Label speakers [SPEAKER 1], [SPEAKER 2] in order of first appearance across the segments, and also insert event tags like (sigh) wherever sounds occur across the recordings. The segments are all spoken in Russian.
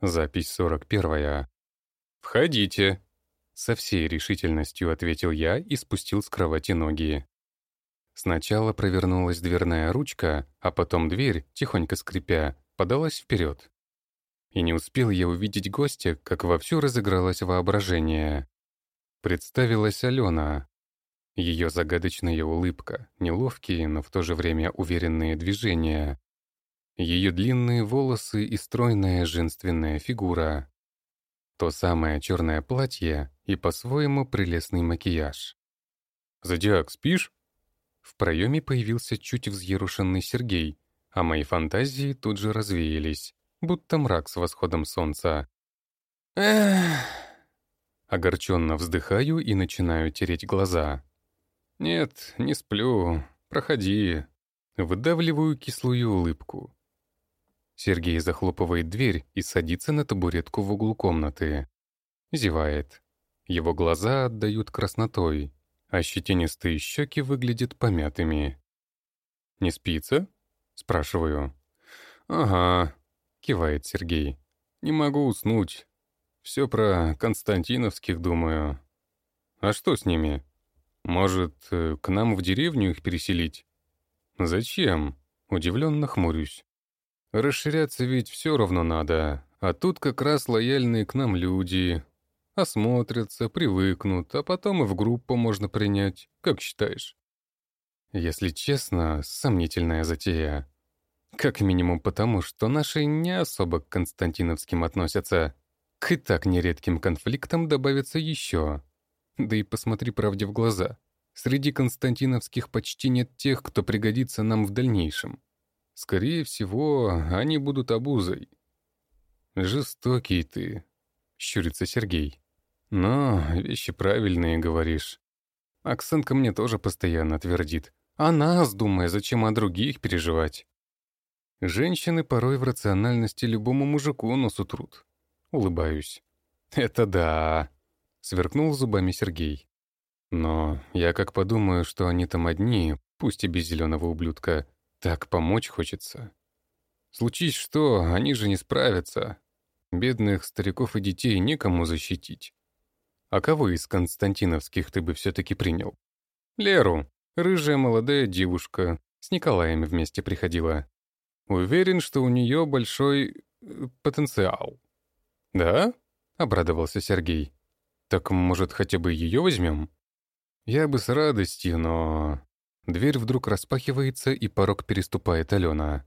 [SPEAKER 1] Запись 41. «Входите!» Со всей решительностью ответил я и спустил с кровати ноги. Сначала провернулась дверная ручка, а потом дверь, тихонько скрипя, подалась вперед. И не успел я увидеть гостя, как вовсю разыгралось воображение. Представилась Алена. Ее загадочная улыбка, неловкие, но в то же время уверенные движения. Ее длинные волосы и стройная женственная фигура. То самое черное платье и по-своему прелестный макияж. «Зодиак, спишь?» В проеме появился чуть взъерушенный Сергей, а мои фантазии тут же развеялись, будто мрак с восходом солнца. Эх! Огорченно вздыхаю и начинаю тереть глаза. «Нет, не сплю. Проходи». Выдавливаю кислую улыбку. Сергей захлопывает дверь и садится на табуретку в углу комнаты. Зевает. Его глаза отдают краснотой, а щетинистые щеки выглядят помятыми. «Не спится?» — спрашиваю. «Ага», — кивает Сергей. «Не могу уснуть. Все про Константиновских думаю. А что с ними? Может, э, к нам в деревню их переселить?» «Зачем?» — удивленно хмурюсь. «Расширяться ведь все равно надо, а тут как раз лояльные к нам люди, осмотрятся, привыкнут, а потом и в группу можно принять. Как считаешь? Если честно, сомнительная затея. Как минимум потому, что наши не особо к константиновским относятся. К и так нередким конфликтам добавится еще. Да и посмотри правде в глаза. Среди константиновских почти нет тех, кто пригодится нам в дальнейшем. Скорее всего, они будут обузой. «Жестокий ты», — щурится Сергей. «Но вещи правильные, говоришь. Оксанка мне тоже постоянно твердит. А нас, думая, зачем о других переживать?» Женщины порой в рациональности любому мужику носу трут. Улыбаюсь. «Это да!» — сверкнул зубами Сергей. «Но я как подумаю, что они там одни, пусть и без зеленого ублюдка, так помочь хочется. Случись что, они же не справятся. Бедных стариков и детей некому защитить. А кого из константиновских ты бы все-таки принял? Леру, рыжая молодая девушка, с Николаем вместе приходила. Уверен, что у нее большой э, потенциал. Да? Обрадовался Сергей. Так, может, хотя бы ее возьмем? Я бы с радостью, но... Дверь вдруг распахивается, и порог переступает Алена.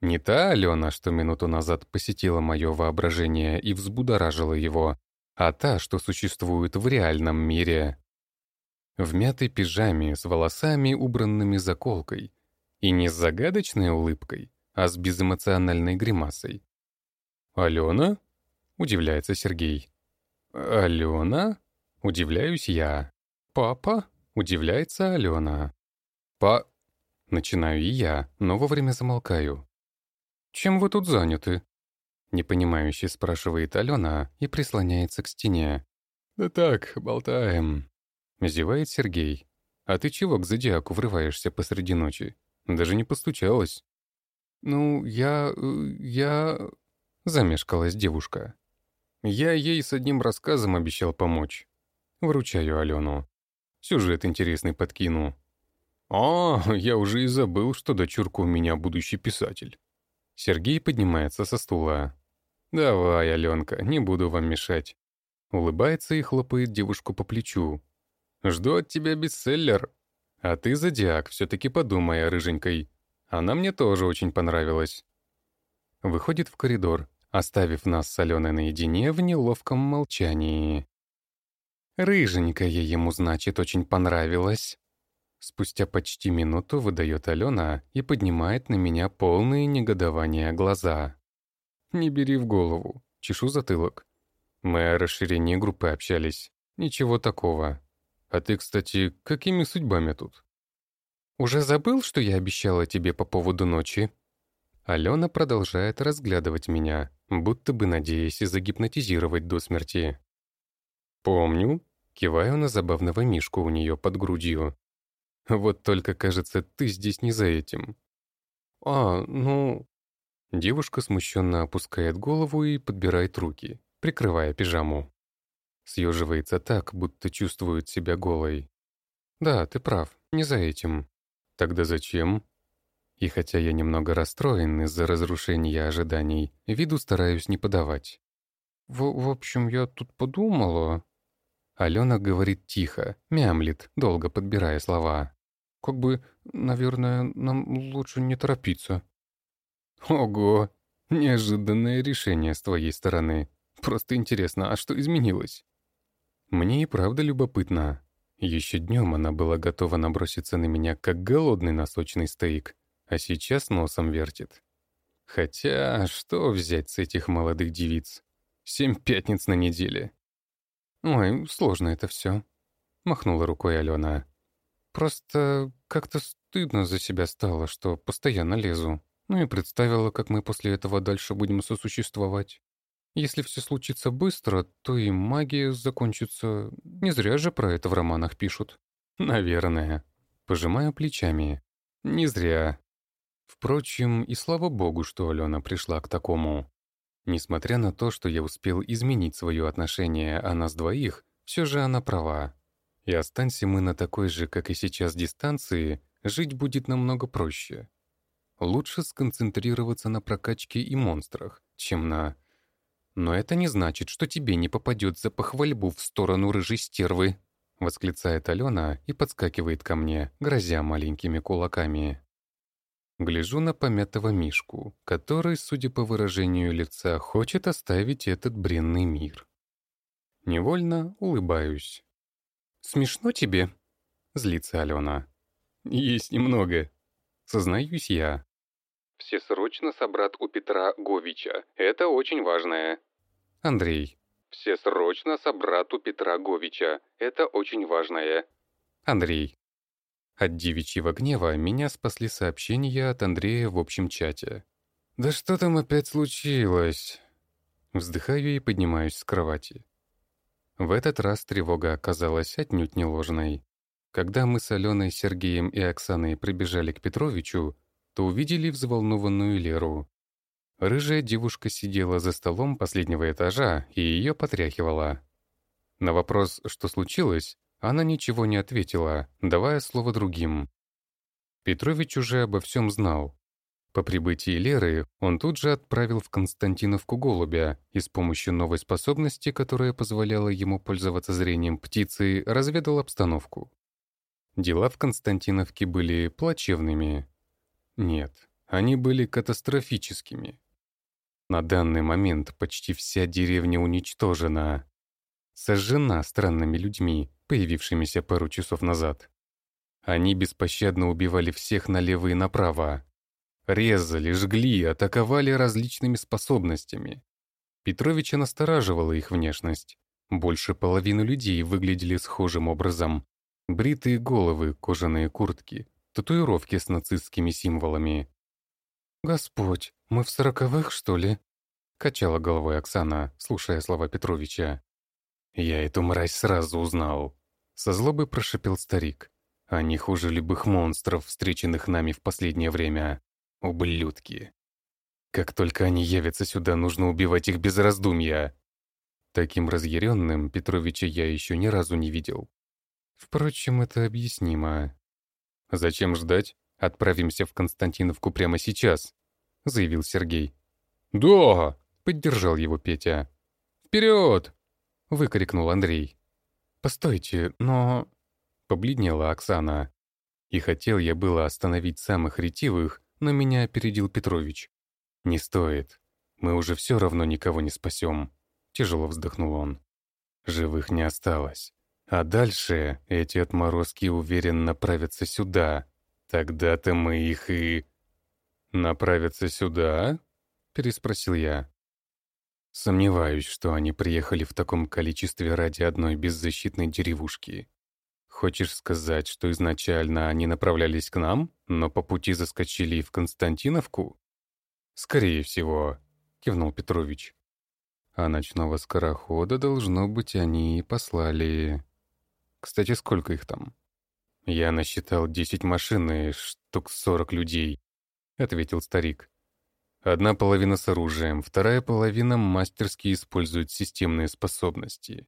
[SPEAKER 1] Не та Алена, что минуту назад посетила мое воображение и взбудоражила его, а та, что существует в реальном мире. В мятой пижаме с волосами, убранными заколкой. И не с загадочной улыбкой, а с безэмоциональной гримасой. «Алена?» — удивляется Сергей. «Алена?» — удивляюсь я. «Папа?» — удивляется Алена. «Па...» — начинаю и я, но вовремя замолкаю. «Чем вы тут заняты?» Непонимающе спрашивает Алена и прислоняется к стене. «Да так, болтаем», — зевает Сергей. «А ты чего к зодиаку врываешься посреди ночи? Даже не постучалась». «Ну, я... я...» — замешкалась девушка. «Я ей с одним рассказом обещал помочь. Вручаю Алену. Сюжет интересный подкину». «А, (laughs) я уже и забыл, что дочурка у меня будущий писатель». Сергей поднимается со стула. «Давай, Аленка, не буду вам мешать». Улыбается и хлопает девушку по плечу. «Жду от тебя бестселлер. А ты, Зодиак, все-таки подумай о рыженькой. Она мне тоже очень понравилась». Выходит в коридор, оставив нас с Аленой наедине в неловком молчании. «Рыженькая ему, значит, очень понравилась». Спустя почти минуту выдает Алена и поднимает на меня полные негодования глаза. Не бери в голову. Чешу затылок. Мы о расширении группы общались. Ничего такого. А ты, кстати, какими судьбами тут? Уже забыл, что я обещала тебе по поводу ночи? Алена продолжает разглядывать меня, будто бы надеясь загипнотизировать до смерти. «Помню», — киваю на забавного мишку у нее под грудью. «Вот только, кажется, ты здесь не за этим». «А, ну...» Девушка смущенно опускает голову и подбирает руки, прикрывая пижаму. Съеживается так, будто чувствует себя голой. «Да, ты прав, не за этим». «Тогда зачем?» И хотя я немного расстроен из-за разрушения ожиданий, виду стараюсь не подавать. В, в общем, я тут подумала...» Алена говорит тихо, мямлит, долго подбирая слова. «Как бы, наверное, нам лучше не торопиться». «Ого! Неожиданное решение с твоей стороны. Просто интересно, а что изменилось?» Мне и правда любопытно. Еще днем она была готова наброситься на меня, как голодный на сочный стейк, а сейчас носом вертит. Хотя, что взять с этих молодых девиц? Семь пятниц на неделе. «Ой, сложно это все», — махнула рукой Алена. «Просто как-то стыдно за себя стало, что постоянно лезу. Ну и представила, как мы после этого дальше будем сосуществовать. Если все случится быстро, то и магия закончится. Не зря же про это в романах пишут». «Наверное». Пожимаю плечами. «Не зря». Впрочем, и слава богу, что Алена пришла к такому. Несмотря на то, что я успел изменить свое отношение о нас двоих, все же она права. И останься мы на такой же, как и сейчас, дистанции, жить будет намного проще. Лучше сконцентрироваться на прокачке и монстрах, чем на... «Но это не значит, что тебе не попадется похвальбу в сторону рыжей стервы», восклицает Алена и подскакивает ко мне, грозя маленькими кулаками. Гляжу на помятого Мишку, который, судя по выражению лица, хочет оставить этот бренный мир. Невольно улыбаюсь. «Смешно тебе?» — злится Алена. «Есть немного», — сознаюсь я. «Все срочно собрат у Петра Говича. Это очень важное». Андрей. «Все срочно собрат у Петра Говича. Это очень важное». Андрей. От девичьего гнева меня спасли сообщения от Андрея в общем чате. «Да что там опять случилось?» Вздыхаю и поднимаюсь с кровати. В этот раз тревога оказалась отнюдь не ложной. Когда мы с Аленой, Сергеем и Оксаной прибежали к Петровичу, то увидели взволнованную Леру. Рыжая девушка сидела за столом последнего этажа и ее потряхивала. На вопрос, что случилось, она ничего не ответила, давая слово другим. Петрович уже обо всем знал. По прибытии Леры он тут же отправил в Константиновку голубя и с помощью новой способности, которая позволяла ему пользоваться зрением птицы, разведал обстановку. Дела в Константиновке были плачевными. Нет, они были катастрофическими. На данный момент почти вся деревня уничтожена. Сожжена странными людьми, появившимися пару часов назад. Они беспощадно убивали всех налево и направо. Резали, жгли, атаковали различными способностями. Петровича настораживала их внешность. Больше половины людей выглядели схожим образом. Бритые головы, кожаные куртки, татуировки с нацистскими символами. «Господь, мы в сороковых, что ли?» — качала головой Оксана, слушая слова Петровича. «Я эту мразь сразу узнал», — со злобой прошипел старик. «Они хуже любых монстров, встреченных нами в последнее время. Ублюдки. Как только они явятся сюда, нужно убивать их без раздумья». Таким разъяренным Петровича я еще ни разу не видел. Впрочем, это объяснимо. «Зачем ждать? Отправимся в Константиновку прямо сейчас», — заявил Сергей. «Да!» — поддержал его Петя. «Вперед!» — выкрикнул Андрей. «Постойте, но...» — побледнела Оксана. И хотел я было остановить самых ретивых, но меня опередил Петрович. «Не стоит. Мы уже все равно никого не спасем», — тяжело вздохнул он. «Живых не осталось. А дальше эти отморозки уверенно направятся сюда. Тогда-то мы их и...» «Направятся сюда?» — переспросил я. Сомневаюсь, что они приехали в таком количестве ради одной беззащитной деревушки. Хочешь сказать, что изначально они направлялись к нам, но по пути заскочили в Константиновку? Скорее всего, кивнул Петрович. А ночного скорохода, должно быть, они и послали. Кстати, сколько их там? Я насчитал десять машин и штук сорок людей, ответил старик. Одна половина с оружием, вторая половина мастерски использует системные способности.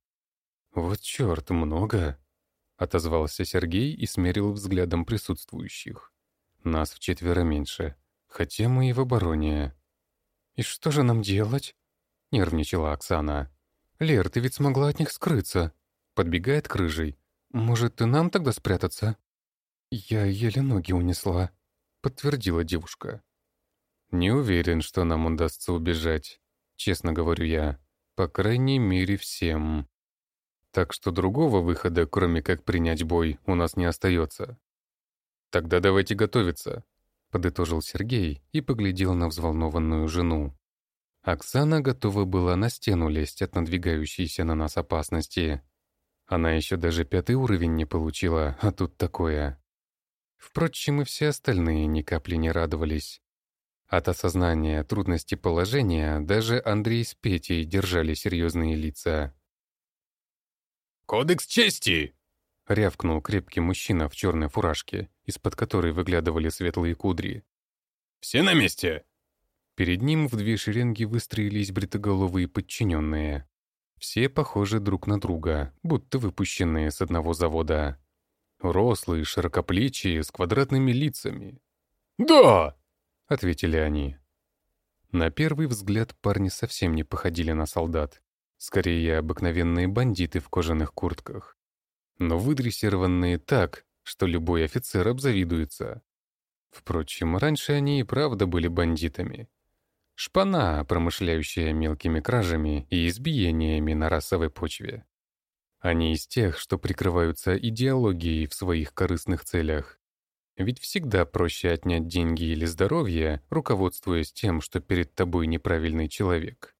[SPEAKER 1] «Вот черт, много!» — отозвался Сергей и смерил взглядом присутствующих. «Нас в четверо меньше, хотя мы и в обороне». «И что же нам делать?» — нервничала Оксана. «Лер, ты ведь смогла от них скрыться!» Подбегает к рыжей. «Может, и нам тогда спрятаться?» «Я еле ноги унесла», — подтвердила девушка. «Не уверен, что нам удастся убежать, честно говорю я. По крайней мере, всем. Так что другого выхода, кроме как принять бой, у нас не остается. Тогда давайте готовиться», — подытожил Сергей и поглядел на взволнованную жену. Оксана готова была на стену лезть от надвигающейся на нас опасности. Она еще даже пятый уровень не получила, а тут такое. Впрочем, и все остальные ни капли не радовались. От осознания трудности положения даже Андрей с Петей держали серьезные лица.
[SPEAKER 2] «Кодекс чести!»
[SPEAKER 1] — рявкнул крепкий мужчина в черной фуражке, из-под которой выглядывали светлые кудри.
[SPEAKER 2] «Все на месте?»
[SPEAKER 1] Перед ним в две шеренги выстроились бритоголовые подчиненные. Все похожи друг на друга, будто выпущенные с одного завода. Рослые, широкоплечие, с квадратными лицами.
[SPEAKER 2] «Да!»
[SPEAKER 1] — ответили они. На первый взгляд парни совсем не походили на солдат. Скорее, обыкновенные бандиты в кожаных куртках. Но выдрессированные так, что любой офицер обзавидуется. Впрочем, раньше они и правда были бандитами. Шпана, промышляющая мелкими кражами и избиениями на расовой почве. Они из тех, что прикрываются идеологией в своих корыстных целях. Ведь всегда проще отнять деньги или здоровье, руководствуясь тем, что перед тобой неправильный человек.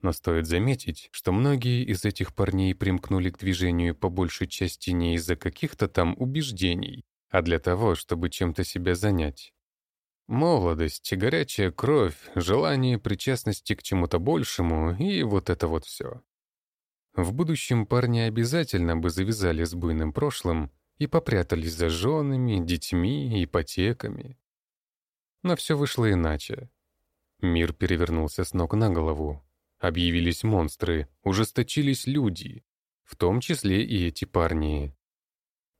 [SPEAKER 1] Но стоит заметить, что многие из этих парней примкнули к движению по большей части не из-за каких-то там убеждений, а для того, чтобы чем-то себя занять. Молодость, горячая кровь, желание причастности к чему-то большему и вот это вот все. В будущем парни обязательно бы завязали с буйным прошлым и попрятались за женами, детьми, ипотеками. Но все вышло иначе. Мир перевернулся с ног на голову. Объявились монстры, ужесточились люди, в том числе и эти парни.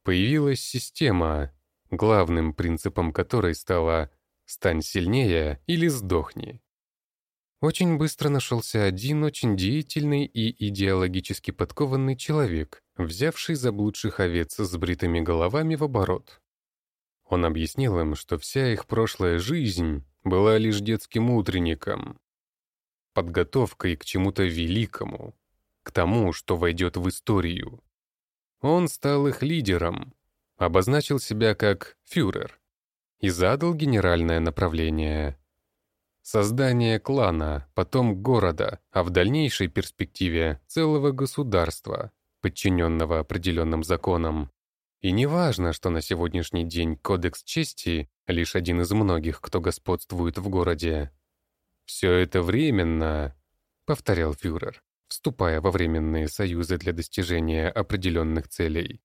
[SPEAKER 1] Появилась система, главным принципом которой стала Стань сильнее или сдохни. Очень быстро нашелся один очень деятельный и идеологически подкованный человек, взявший заблудших овец с бритыми головами в оборот. Он объяснил им, что вся их прошлая жизнь была лишь детским утренником, подготовкой к чему-то великому, к тому, что войдет в историю. Он стал их лидером, обозначил себя как фюрер и задал генеральное направление. Создание клана, потом города, а в дальнейшей перспективе целого государства, подчиненного определенным законам. И не важно, что на сегодняшний день Кодекс Чести — лишь один из многих, кто господствует в городе. «Все это временно», — повторял фюрер, вступая во временные союзы для достижения определенных целей.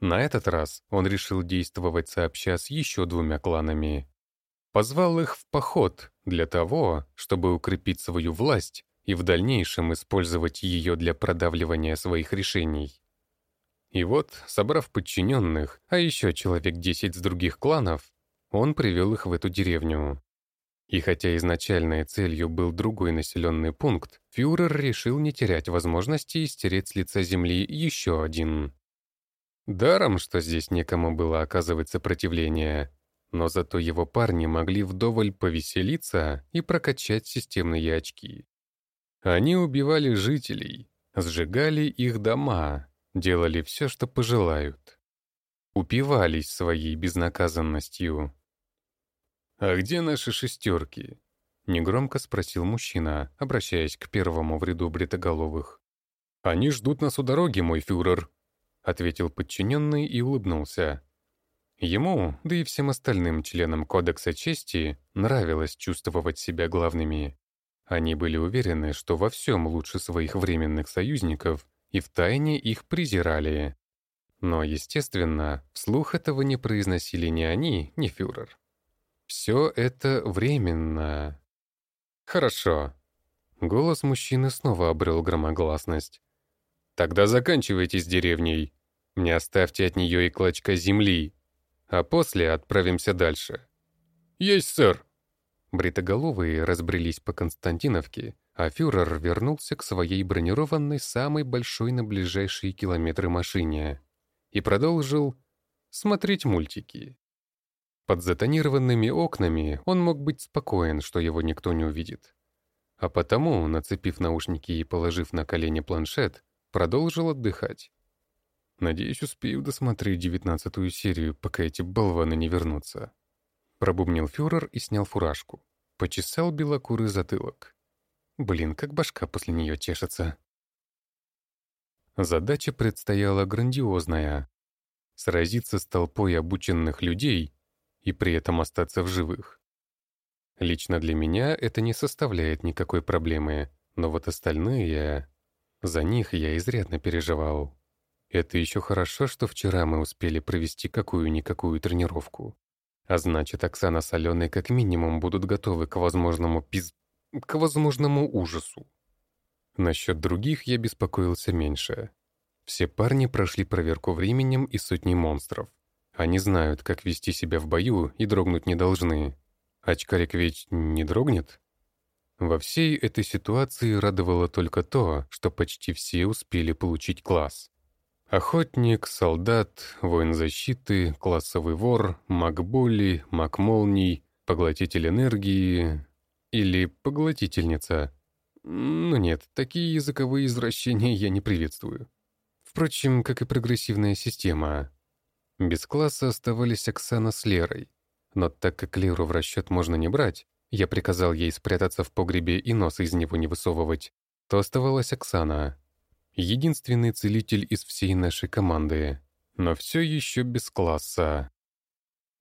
[SPEAKER 1] На этот раз он решил действовать сообща с еще двумя кланами. Позвал их в поход для того, чтобы укрепить свою власть и в дальнейшем использовать ее для продавливания своих решений. И вот, собрав подчиненных, а еще человек десять с других кланов, он привел их в эту деревню. И хотя изначальной целью был другой населенный пункт, фюрер решил не терять возможности стереть с лица земли еще один. Даром, что здесь некому было оказывать сопротивление, но зато его парни могли вдоволь повеселиться и прокачать системные очки. Они убивали жителей, сжигали их дома, делали все, что пожелают. Упивались своей безнаказанностью. «А где наши шестерки?» — негромко спросил мужчина, обращаясь к первому в ряду бритоголовых. «Они ждут нас у дороги, мой фюрер», ответил подчиненный и улыбнулся. Ему, да и всем остальным членам Кодекса Чести, нравилось чувствовать себя главными. Они были уверены, что во всем лучше своих временных союзников и втайне их презирали. Но, естественно, вслух этого не произносили ни они, ни фюрер. Все это временно. «Хорошо». Голос мужчины снова обрел громогласность. «Тогда заканчивайте с деревней. Не оставьте от нее и клочка земли. А после отправимся дальше».
[SPEAKER 2] «Есть, сэр!»
[SPEAKER 1] Бритоголовые разбрелись по Константиновке, а фюрер вернулся к своей бронированной самой большой на ближайшие километры машине и продолжил смотреть мультики. Под затонированными окнами он мог быть спокоен, что его никто не увидит. А потому, нацепив наушники и положив на колени планшет, продолжил отдыхать. Надеюсь, успею досмотреть девятнадцатую серию, пока эти болваны не вернутся. Пробубнил фюрер и снял фуражку. Почесал белокурый затылок. Блин, как башка после нее чешется. Задача предстояла грандиозная. Сразиться с толпой обученных людей и при этом остаться в живых. Лично для меня это не составляет никакой проблемы, но вот остальные... За них я изрядно переживал. Это еще хорошо, что вчера мы успели провести какую-никакую тренировку. А значит, Оксана с Аленой как минимум будут готовы к возможному пиз... к возможному ужасу. Насчет других я беспокоился меньше. Все парни прошли проверку временем и сотни монстров. Они знают, как вести себя в бою и дрогнуть не должны. Очкарик ведь не дрогнет? Во всей этой ситуации радовало только то, что почти все успели получить класс. Охотник, солдат, воин защиты, классовый вор, маг-боли, маг-молний, поглотитель энергии или поглотительница. Ну нет, такие языковые извращения я не приветствую. Впрочем, как и прогрессивная система. Без класса оставались Оксана с Лерой. Но так как Леру в расчет можно не брать, я приказал ей спрятаться в погребе и нос из него не высовывать, то оставалась Оксана. Единственный целитель из всей нашей команды. Но все еще без класса.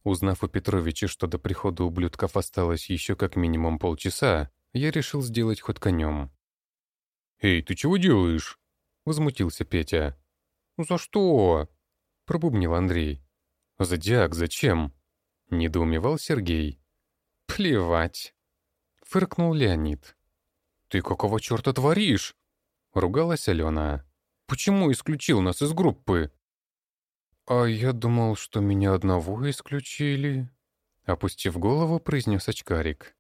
[SPEAKER 1] Узнав у Петровича, что до прихода ублюдков осталось еще как минимум полчаса, я решил сделать ход конем.
[SPEAKER 2] «Эй, ты чего делаешь?»
[SPEAKER 1] — возмутился Петя. «За что?» — пробубнил Андрей. «Зодиак, зачем?» — недоумевал Сергей. «Плевать!» — фыркнул Леонид.
[SPEAKER 2] «Ты какого черта творишь?»
[SPEAKER 1] — ругалась Алена.
[SPEAKER 2] «Почему исключил нас из группы?»
[SPEAKER 1] «А я думал, что меня одного исключили», — опустив голову, произнес очкарик.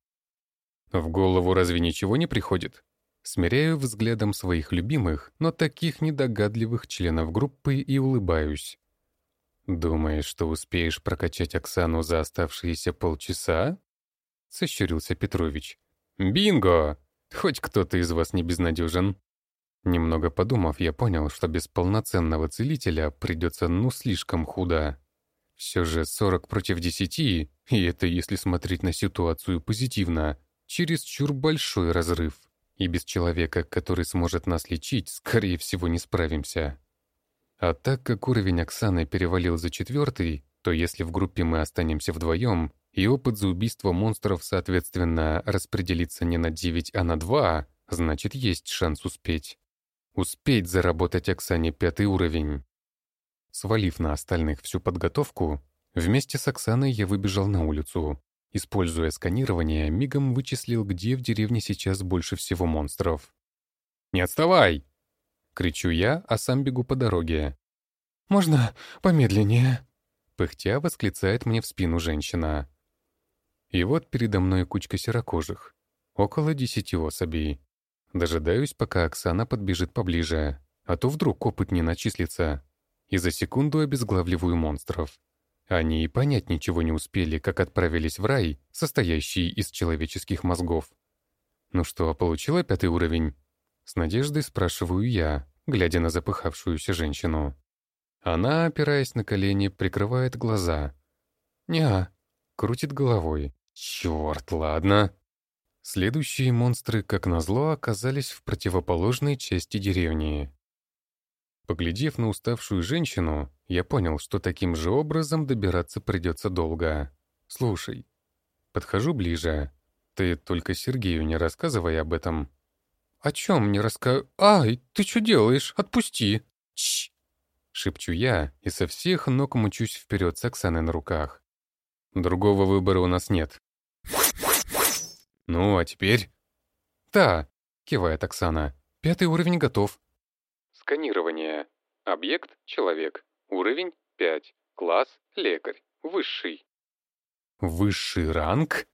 [SPEAKER 1] «В голову разве ничего не приходит?» Смиряю взглядом своих любимых, но таких недогадливых членов группы и улыбаюсь. «Думаешь, что успеешь прокачать Оксану за оставшиеся полчаса?» — сощурился Петрович. «Бинго! Хоть кто-то из вас не безнадежен». Немного подумав, я понял, что без полноценного целителя придется ну слишком худо. Все же 40 против 10, и это если смотреть на ситуацию позитивно, чересчур большой разрыв. И без человека, который сможет нас лечить, скорее всего, не справимся. А так как уровень Оксаны перевалил за четвертый, то если в группе мы останемся вдвоем, и опыт за убийство монстров, соответственно, распределится не на 9, а на 2, значит, есть шанс успеть. Успеть заработать Оксане пятый уровень. Свалив на остальных всю подготовку, вместе с Оксаной я выбежал на улицу. Используя сканирование, мигом вычислил, где в деревне сейчас больше всего монстров. «Не отставай!» Кричу я, а сам бегу по дороге.
[SPEAKER 2] «Можно помедленнее?»
[SPEAKER 1] Пыхтя восклицает мне в спину женщина. И вот передо мной кучка серокожих. Около десяти особей. Дожидаюсь, пока Оксана подбежит поближе, а то вдруг опыт не начислится. И за секунду обезглавливаю монстров. Они и понять ничего не успели, как отправились в рай, состоящий из человеческих мозгов. Ну что, получила пятый уровень? С надеждой спрашиваю я, глядя на запыхавшуюся женщину. Она, опираясь на колени, прикрывает глаза. «Неа», крутит головой. «Черт, ладно». Следующие монстры, как назло, оказались в противоположной части деревни. Поглядев на уставшую женщину, я понял, что таким же образом добираться придется долго. «Слушай». Подхожу ближе. «Ты только Сергею не рассказывай об этом».
[SPEAKER 2] «О чем не раска... Ай, ты что делаешь? Отпусти!»
[SPEAKER 1] Чш! Шепчу я и со всех ног мучусь вперед с Оксаной на руках. Другого выбора у нас нет. «Ну, а теперь?» «Да», — кивает Оксана. «Пятый уровень готов». Сканирование. Объект — человек. Уровень — 5. Класс — лекарь. Высший. Высший ранг?